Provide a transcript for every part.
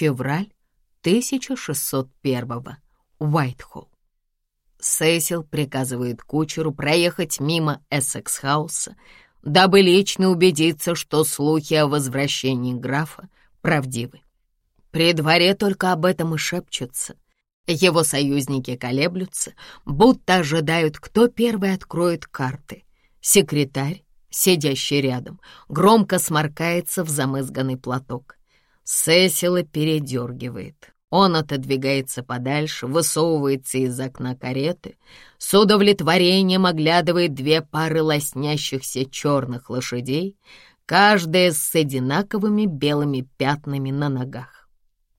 Февраль 1601 Уайтхолл. Сесил приказывает кучеру проехать мимо Эссекс-хауса, дабы лично убедиться, что слухи о возвращении графа правдивы. При дворе только об этом и шепчутся. Его союзники колеблются, будто ожидают, кто первый откроет карты. Секретарь, сидящий рядом, громко сморкается в замызганный платок. Сесила передергивает. Он отодвигается подальше, высовывается из окна кареты, с удовлетворением оглядывает две пары лоснящихся черных лошадей, каждая с одинаковыми белыми пятнами на ногах.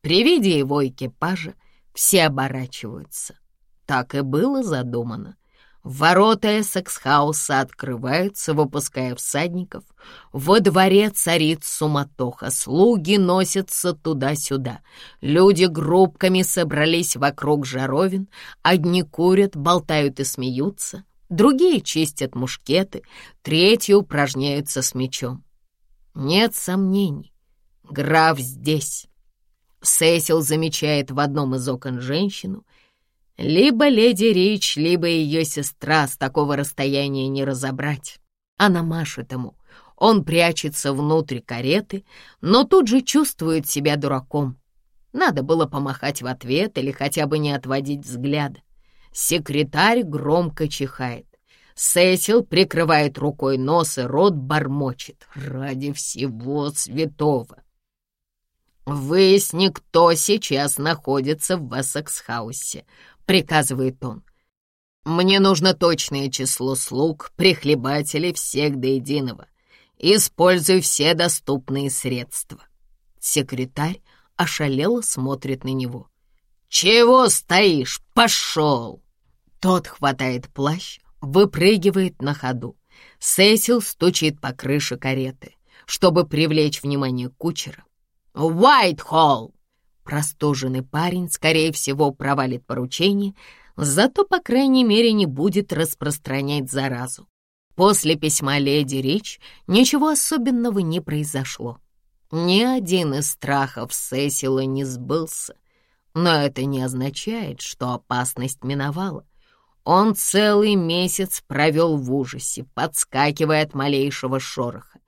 При виде его экипажа все оборачиваются. Так и было задумано. Ворота Эссекс-хауса открываются, выпуская всадников. Во дворе царит суматоха, слуги носятся туда-сюда. Люди группками собрались вокруг жаровин, одни курят, болтают и смеются, другие чистят мушкеты, третьи упражняются с мечом. Нет сомнений, граф здесь. Сесил замечает в одном из окон женщину — либо леди Рич, либо ее сестра с такого расстояния не разобрать. Она машет ему. Он прячется внутрь кареты, но тут же чувствует себя дураком. Надо было помахать в ответ или хотя бы не отводить взгляда. Секретарь громко чихает. Сесил прикрывает рукой нос и рот, бормочет. «Ради всего святого!» «Выясни, кто сейчас находится в Эссекс-хаусе», приказывает он. «Мне нужно точное число слуг, прихлебателей всех до единого. Используй все доступные средства». Секретарь ошалело смотрит на него. «Чего стоишь? Пошел!» Тот хватает плащ, выпрыгивает на ходу. Сесил стучит по крыше кареты, чтобы привлечь внимание кучера. «Уайтхолл!» Простуженный парень, скорее всего, провалит поручение, зато, по крайней мере, не будет распространять заразу. После письма леди Рич ничего особенного не произошло. Ни один из страхов Сесила не сбылся, но это не означает, что опасность миновала. Он целый месяц провел в ужасе, подскакивая от малейшего шороха.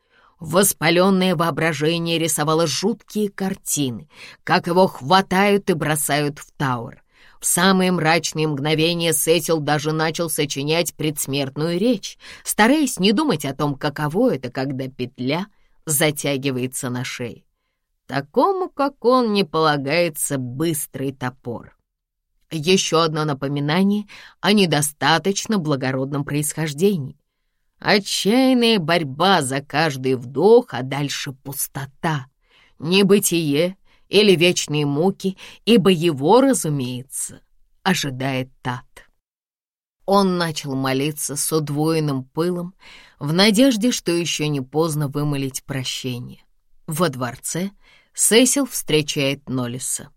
Воспаленное воображение рисовало жуткие картины, как его хватают и бросают в Тауэр. В самые мрачные мгновения Сетил даже начал сочинять предсмертную речь, стараясь не думать о том, каково это, когда петля затягивается на шее. Такому, как он, не полагается быстрый топор. Еще одно напоминание о недостаточно благородном происхождении. Отчаянная борьба за каждый вдох, а дальше пустота, небытие или вечные муки, ибо его, разумеется, ожидает Тат. Он начал молиться с удвоенным пылом в надежде, что еще не поздно вымолить прощение. Во дворце Сесил встречает Нолиса.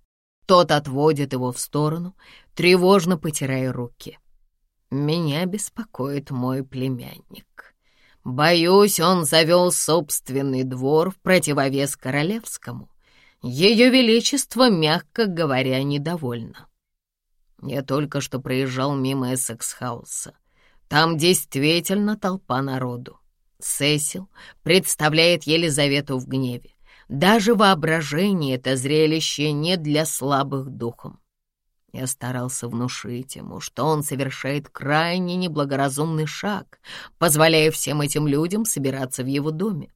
Тот отводит его в сторону, тревожно потирая руки. «Меня беспокоит мой племянник. Боюсь, он завел собственный двор в противовес королевскому. Ее Величество, мягко говоря, недовольно. Я только что проезжал мимо Эссекс-хауса. Там действительно толпа народу. Сесил представляет Елизавету в гневе. Даже воображение это зрелище не для слабых духом. Я старался внушить ему, что он совершает крайне неблагоразумный шаг, позволяя всем этим людям собираться в его доме.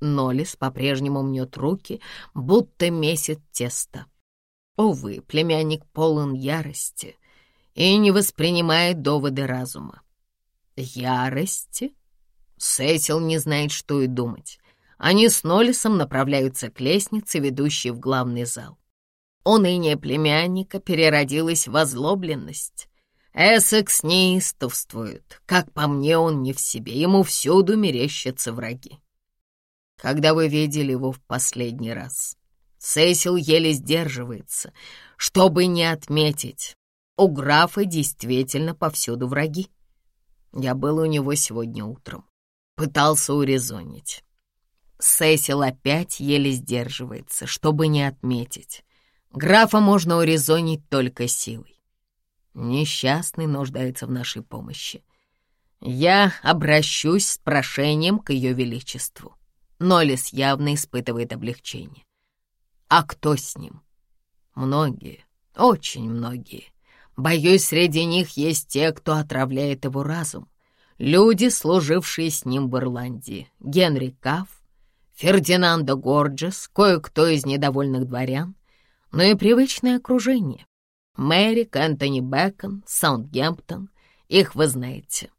Нолис по-прежнему мнет руки, будто месит тесто. Увы, племянник полон ярости и не воспринимает доводы разума. Ярости? Сесил не знает, что и думать. Они с Нолисом направляются к лестнице, ведущей в главный зал. Уныние племянника переродилось в озлобленность. Эссекс неистовствует. Как по мне, он не в себе. Ему всюду мерещатся враги. Когда вы видели его в последний раз? Сесил еле сдерживается, чтобы не отметить. У графа действительно повсюду враги. Я был у него сегодня утром. Пытался урезонить. Сесил опять еле сдерживается, чтобы не отметить. Графа можно урезонить только силой. Несчастный нуждается в нашей помощи. Я обращусь с прошением к ее величеству. Нолис явно испытывает облегчение. А кто с ним? Многие, очень многие. Боюсь, среди них есть те, кто отравляет его разум. Люди, служившие с ним в Ирландии. Генри Кафф, Фердинандо Горджес, кое-кто из недовольных дворян, но и привычное окружение. Мэрик, Энтони Бэкон, Саундгемптон. Их вы знаете.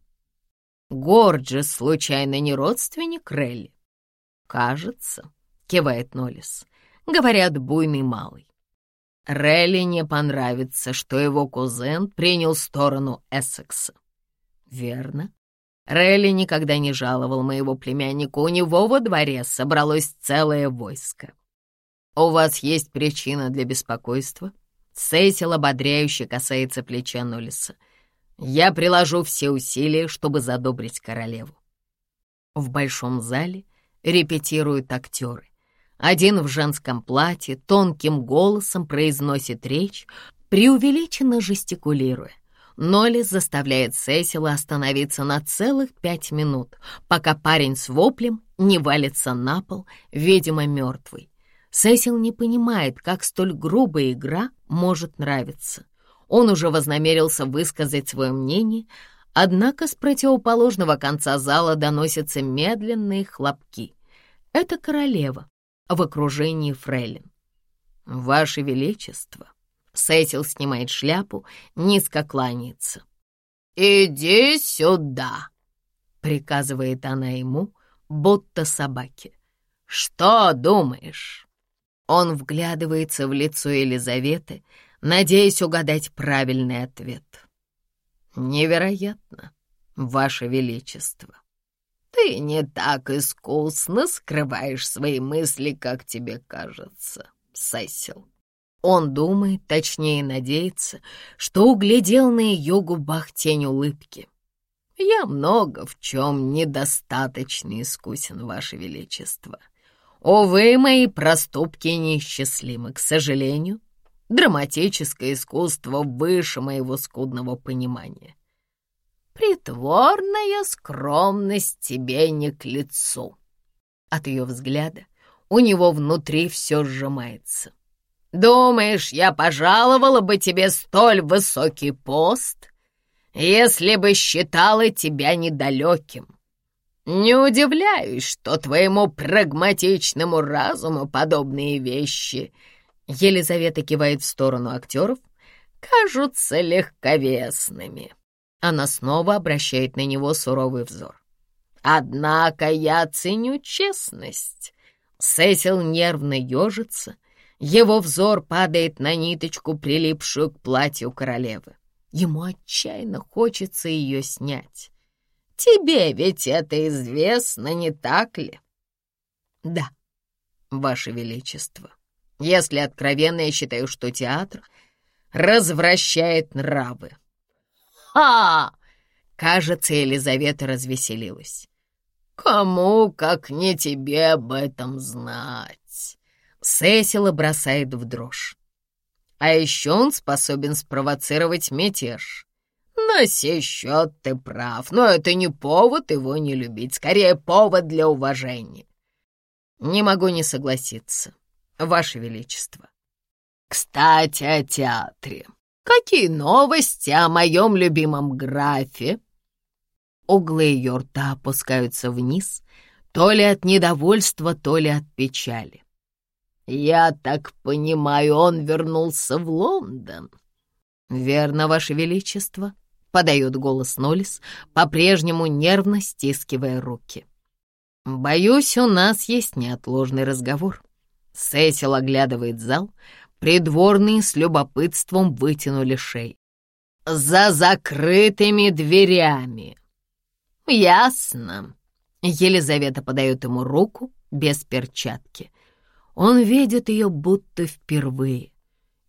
Горджес, случайно, не родственник Релли? Кажется, кивает Ноллис. Говорят, буйный малый. Релли не понравится, что его кузен принял сторону Эссекса. Верно. Релли никогда не жаловал моего племянника. У него во дворе собралось целое войско. У вас есть причина для беспокойства? Сесил ободряюще касается плеча Ноллиса. Я приложу все усилия, чтобы задобрить королеву. В большом зале репетируют актеры. Один в женском платье тонким голосом произносит речь, преувеличенно жестикулируя. Ноллис заставляет Сесила остановиться на целых пять минут, пока парень с воплем не валится на пол, видимо, мертвый. Сесил не понимает, как столь грубая игра может нравиться. Он уже вознамерился высказать свое мнение, однако с противоположного конца зала доносятся медленные хлопки. Это королева в окружении фрейлин. «Ваше Величество!» Сесил снимает шляпу, низко кланяется. «Иди сюда!» — приказывает она ему, будто собаке. «Что думаешь?» Он вглядывается в лицо Елизаветы, надеясь угадать правильный ответ. «Невероятно, Ваше Величество! Ты не так искусно скрываешь свои мысли, как тебе кажется, Сесил». Он думает, точнее надеется, что углядел на ее губах тень улыбки. «Я много в чем недостаточно искусен, Ваше Величество». Увы, мои проступки неисчислимы, к сожалению. Драматическое искусство выше моего скудного понимания. Притворная скромность тебе не к лицу. От ее взгляда у него внутри все сжимается. Думаешь, я пожаловала бы тебе столь высокий пост, если бы считала тебя недалеким? Не удивляюсь, что твоему прагматичному разуму подобные вещи, Елизавета кивает в сторону актеров, кажутся легковесными. Она снова обращает на него суровый взор. Однако я ценю честность. Сесил нервно ежится, его взор падает на ниточку, прилипшую к платью королевы. Ему отчаянно хочется ее снять. Тебе ведь это известно, не так ли? Да, Ваше Величество. Если откровенно, я считаю, что театр развращает нравы. Ха! Кажется, Елизавета развеселилась. Кому, как не тебе, об этом знать? Сесила бросает в дрожь. А еще он способен спровоцировать мятеж. На сей счет ты прав, но это не повод его не любить, скорее повод для уважения. Не могу не согласиться, Ваше Величество. Кстати, о театре. Какие новости о моем любимом графе? Углы ее рта опускаются вниз, то ли от недовольства, то ли от печали. Я так понимаю, он вернулся в Лондон. Верно, Ваше Величество подает голос Нолис, по-прежнему нервно стискивая руки. «Боюсь, у нас есть неотложный разговор». Сесил оглядывает зал, придворные с любопытством вытянули шеи. «За закрытыми дверями!» «Ясно!» Елизавета подает ему руку без перчатки. Он видит ее будто впервые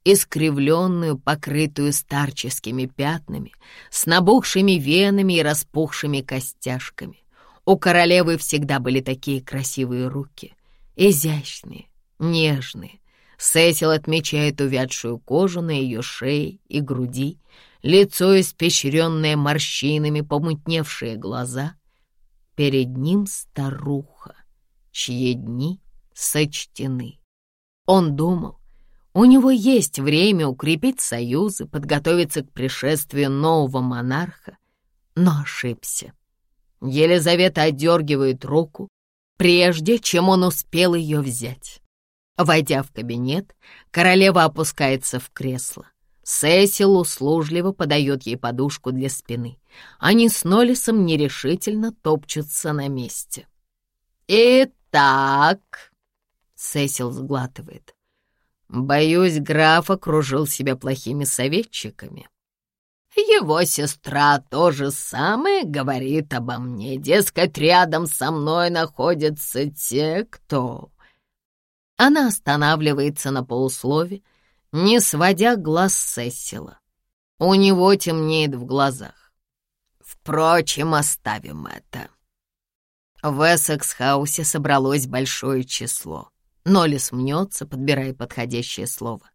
искривленную, покрытую старческими пятнами, с набухшими венами и распухшими костяшками. У королевы всегда были такие красивые руки, изящные, нежные, Сесил отмечает увядшую кожу на ее шее и груди, лицо испещренное морщинами, помутневшие глаза. Перед ним старуха, чьи дни сочтены. Он думал, у него есть время укрепить союзы, подготовиться к пришествию нового монарха, но ошибся. Елизавета отдергивает руку, прежде чем он успел ее взять. Войдя в кабинет, королева опускается в кресло. Сесил услужливо подает ей подушку для спины. Они с Ноллисом нерешительно топчутся на месте. «Итак...» — Сесил сглатывает. «Боюсь, граф окружил себя плохими советчиками. Его сестра то же самое говорит обо мне. Дескать, рядом со мной находятся те, кто...» Она останавливается на полуслове, не сводя глаз Сесила. У него темнеет в глазах. Впрочем, оставим это. В Эссекс-хаусе собралось большое число. Нолис мнется, подбирая подходящее слово.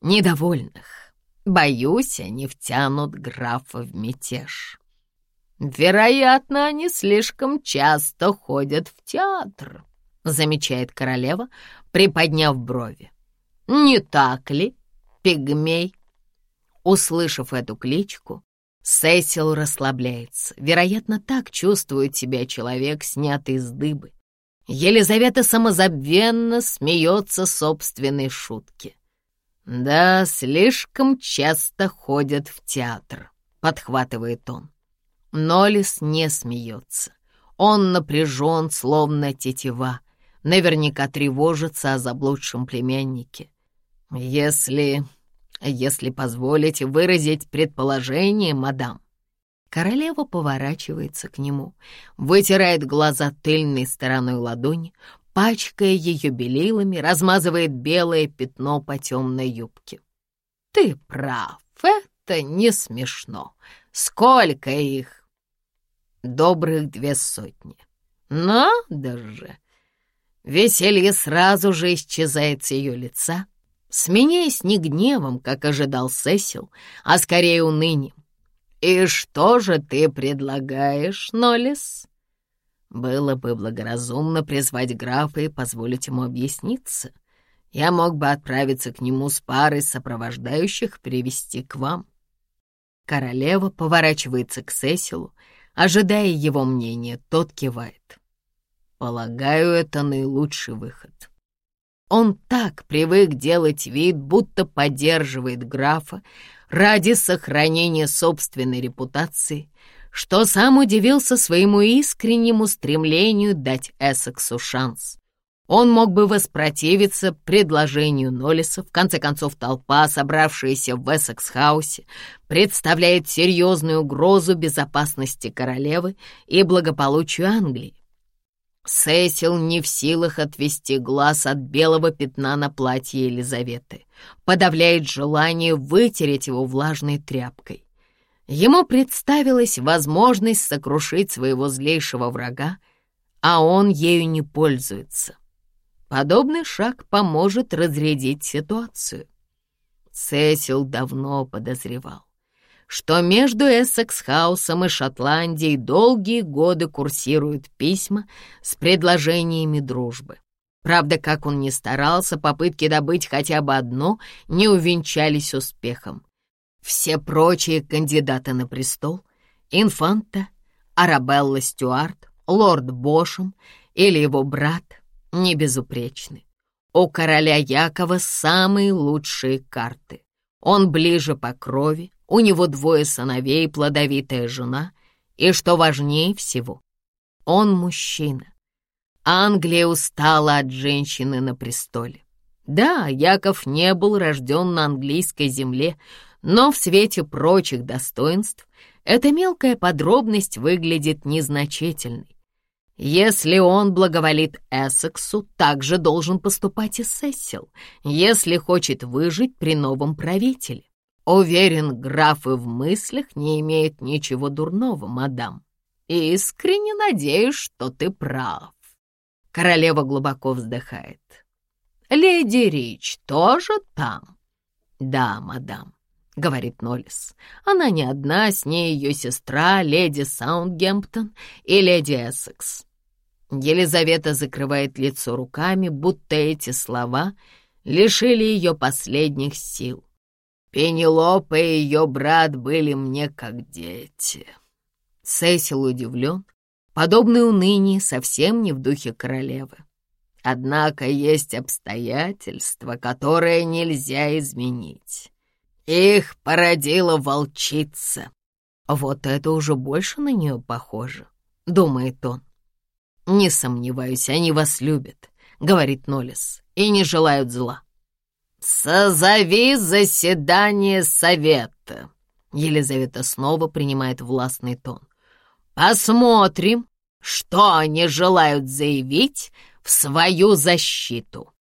Недовольных. Боюсь, они втянут графа в мятеж. Вероятно, они слишком часто ходят в театр, замечает королева, приподняв брови. «Не так ли, пигмей?» Услышав эту кличку, Сесил расслабляется. Вероятно, так чувствует себя человек, снятый с дыбы. Елизавета самозабвенно смеется собственной шутке. «Да, слишком часто ходят в театр», — подхватывает он. Нолис не смеется. Он напряжен, словно тетива, наверняка тревожится о заблудшем племяннике. Если... если позволите выразить предположение, мадам. Королева поворачивается к нему, вытирает глаза тыльной стороной ладони, пачкая ее белилами, размазывает белое пятно по темной юбке. «Ты прав, это не смешно. Сколько их?» «Добрых две сотни. Надо же!» Веселье сразу же исчезает с ее лица, сменяясь не гневом, как ожидал Сесил, а скорее унынием. «И что же ты предлагаешь, Нолис?» Было бы благоразумно призвать графа и позволить ему объясниться. Я мог бы отправиться к нему с парой сопровождающих привести к вам. Королева поворачивается к Сесилу, ожидая его мнения, тот кивает. Полагаю, это наилучший выход. Он так привык делать вид, будто поддерживает графа ради сохранения собственной репутации, что сам удивился своему искреннему стремлению дать Эссексу шанс. Он мог бы воспротивиться предложению Ноллиса. В конце концов, толпа, собравшаяся в Эссекс-хаусе, представляет серьезную угрозу безопасности королевы и благополучию Англии. Сесил не в силах отвести глаз от белого пятна на платье Елизаветы. Подавляет желание вытереть его влажной тряпкой. Ему представилась возможность сокрушить своего злейшего врага, а он ею не пользуется. Подобный шаг поможет разрядить ситуацию. Сесил давно подозревал что между Эссекс-хаусом и Шотландией долгие годы курсируют письма с предложениями дружбы. Правда, как он ни старался, попытки добыть хотя бы одно не увенчались успехом. Все прочие кандидаты на престол — Инфанта, Арабелла Стюарт, лорд Бошем или его брат — не безупречны. У короля Якова самые лучшие карты. Он ближе по крови, у него двое сыновей, плодовитая жена, и, что важнее всего, он мужчина. Англия устала от женщины на престоле. Да, Яков не был рожден на английской земле, но в свете прочих достоинств эта мелкая подробность выглядит незначительной. Если он благоволит Эссексу, так же должен поступать и Сесил, если хочет выжить при новом правителе. Уверен, граф и в мыслях не имеет ничего дурного, мадам. Искренне надеюсь, что ты прав. Королева глубоко вздыхает. Леди Рич тоже там?» «Да, мадам», — говорит Ноллис. «Она не одна, с ней ее сестра, леди Саундгемптон и леди Эссекс». Елизавета закрывает лицо руками, будто эти слова лишили ее последних сил. Пенелопа и ее брат были мне как дети. Сесил удивлен. Подобное уныние совсем не в духе королевы. Однако есть обстоятельства, которые нельзя изменить. Их породила волчица. Вот это уже больше на нее похоже, думает он. Не сомневаюсь, они вас любят, говорит Нолис, и не желают зла. «Созови заседание совета!» Елизавета снова принимает властный тон. «Посмотрим, что они желают заявить в свою защиту».